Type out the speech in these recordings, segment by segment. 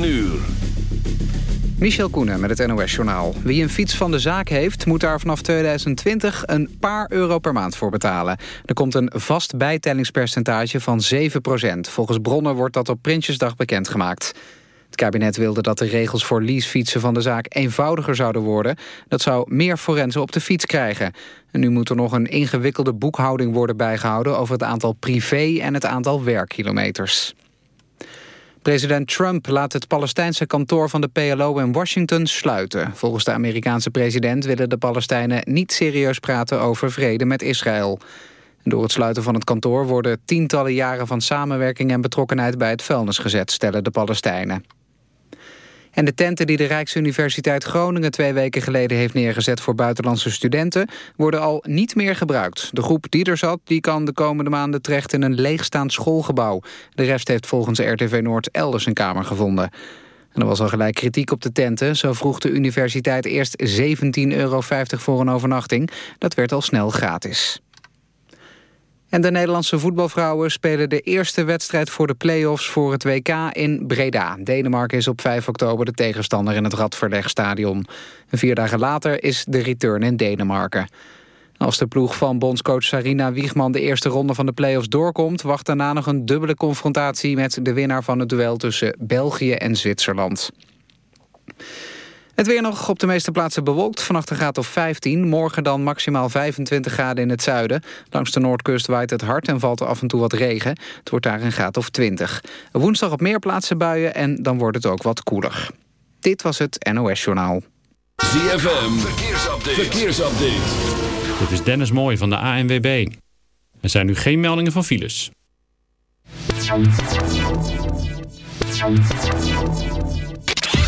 9 uur. Michel Koenen met het NOS-journaal. Wie een fiets van de zaak heeft, moet daar vanaf 2020 een paar euro per maand voor betalen. Er komt een vast bijtellingspercentage van 7% Volgens bronnen wordt dat op Prinsjesdag bekendgemaakt. Het kabinet wilde dat de regels voor leasefietsen van de zaak eenvoudiger zouden worden. Dat zou meer forensen op de fiets krijgen. En nu moet er nog een ingewikkelde boekhouding worden bijgehouden... over het aantal privé- en het aantal werkkilometers. President Trump laat het Palestijnse kantoor van de PLO in Washington sluiten. Volgens de Amerikaanse president willen de Palestijnen niet serieus praten over vrede met Israël. Door het sluiten van het kantoor worden tientallen jaren van samenwerking en betrokkenheid bij het vuilnis gezet, stellen de Palestijnen. En de tenten die de Rijksuniversiteit Groningen twee weken geleden heeft neergezet voor buitenlandse studenten worden al niet meer gebruikt. De groep die er zat, die kan de komende maanden terecht in een leegstaand schoolgebouw. De rest heeft volgens RTV Noord elders een kamer gevonden. En er was al gelijk kritiek op de tenten. Zo vroeg de universiteit eerst 17,50 euro voor een overnachting. Dat werd al snel gratis. En de Nederlandse voetbalvrouwen spelen de eerste wedstrijd voor de play-offs voor het WK in Breda. Denemarken is op 5 oktober de tegenstander in het Radverlegstadion. Vier dagen later is de return in Denemarken. Als de ploeg van bondscoach Sarina Wiegman de eerste ronde van de play-offs doorkomt... wacht daarna nog een dubbele confrontatie met de winnaar van het duel tussen België en Zwitserland. Het weer nog op de meeste plaatsen bewolkt. Vannacht een graad of 15. Morgen dan maximaal 25 graden in het zuiden. Langs de noordkust waait het hard en valt er af en toe wat regen. Het wordt daar een graad of 20. Woensdag op meer plaatsen buien en dan wordt het ook wat koeler. Dit was het NOS Journaal. ZFM, verkeersupdate. verkeersupdate. Dit is Dennis Mooij van de ANWB. Er zijn nu geen meldingen van files.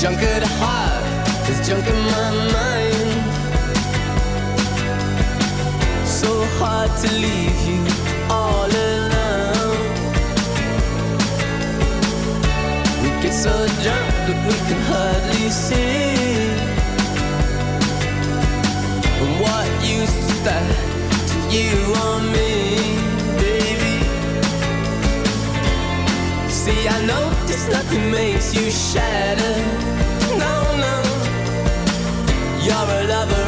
Junk at heart, there's junk in my mind. So hard to leave you all alone. We get so drunk that we can hardly see. What use is that to you or me, See, I know this nothing makes you shatter. No, no. You're a lover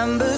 December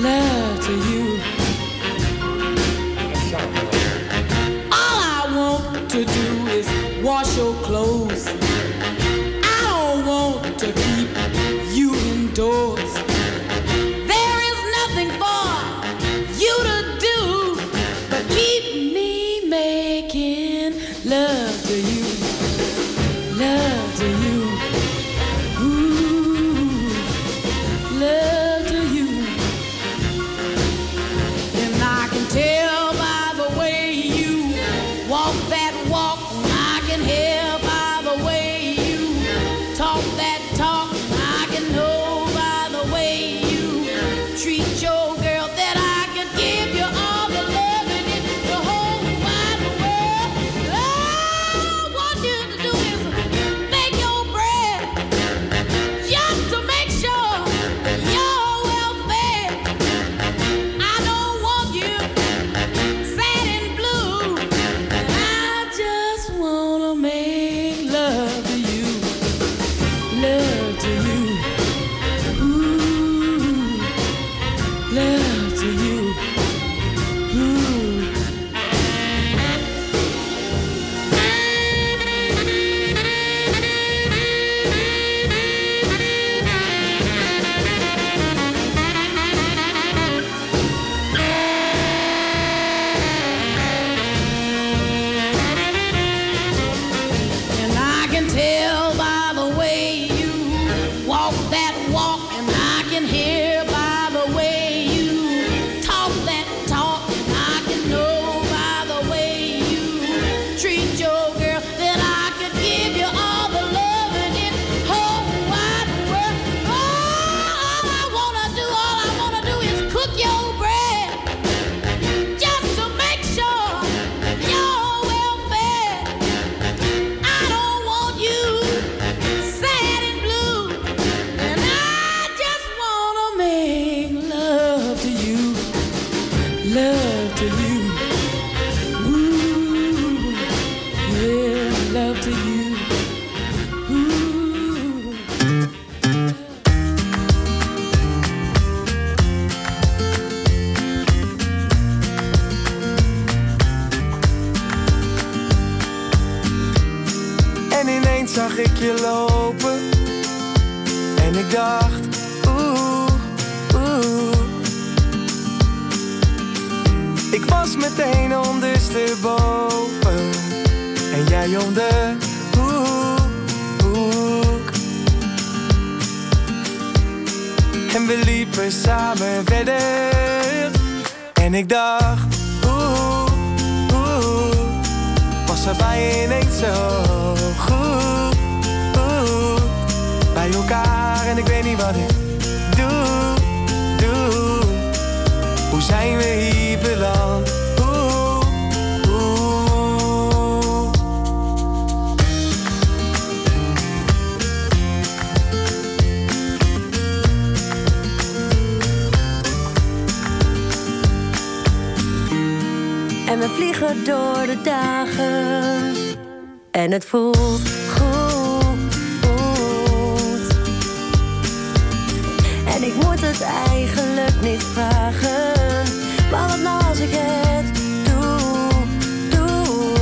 letter you. En ik moet het eigenlijk niet vragen. Maar wat nou als ik het doe, doe?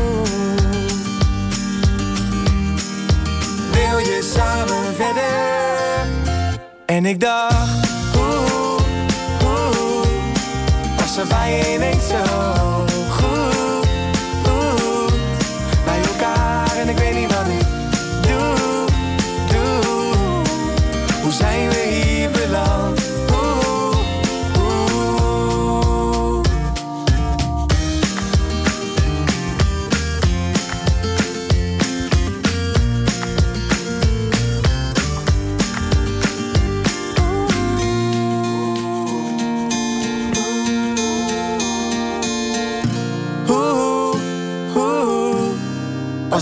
Wil je samen verder? En ik dacht, hoe? was er bij je niet zo?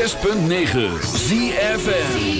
6.9 ZFN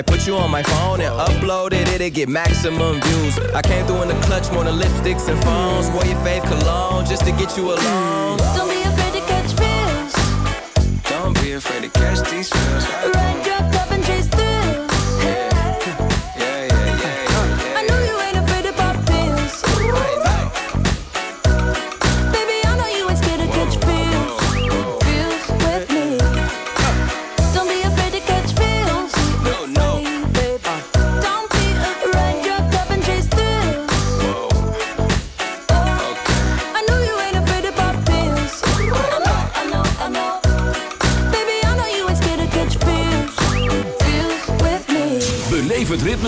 I put you on my phone and upload it, it'll get maximum views. I came through in the clutch, more than lipsticks and phones. Wore your fave cologne just to get you alone. Don't be afraid to catch fish. Don't be afraid to catch these fish. Right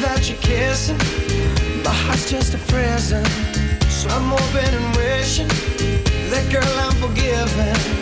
without your kissing. My heart's just a prison. So I'm hoping and wishing that girl I'm forgiving.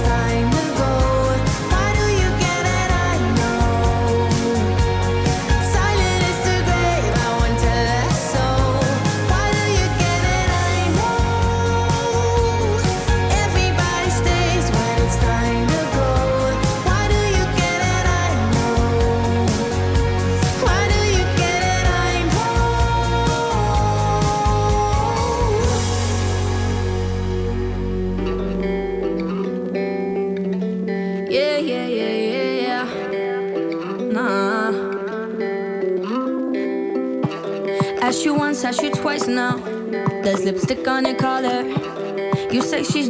time.